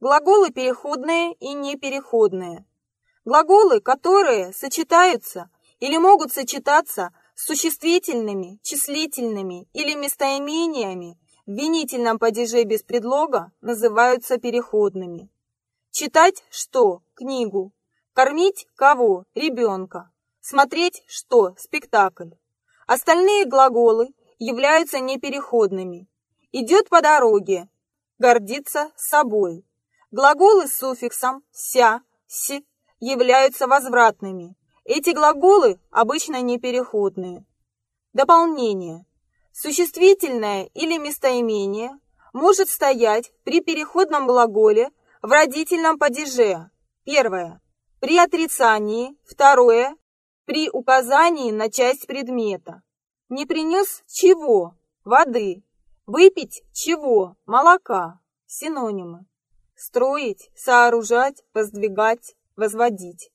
Глаголы переходные и непереходные. Глаголы, которые сочетаются или могут сочетаться с существительными, числительными или местоимениями в винительном падеже без предлога, называются переходными. Читать что? Книгу. Кормить кого? Ребенка. Смотреть что? Спектакль. Остальные глаголы являются непереходными. Идет по дороге. Гордиться собой. Глаголы с суффиксом «ся», «с» являются возвратными. Эти глаголы обычно непереходные. Дополнение. Существительное или местоимение может стоять при переходном глаголе в родительном падеже. Первое. При отрицании. Второе. При указании на часть предмета. Не принес чего? Воды. Выпить чего? Молока. Синонимы. Строить, сооружать, воздвигать, возводить.